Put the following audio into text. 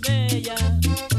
bella.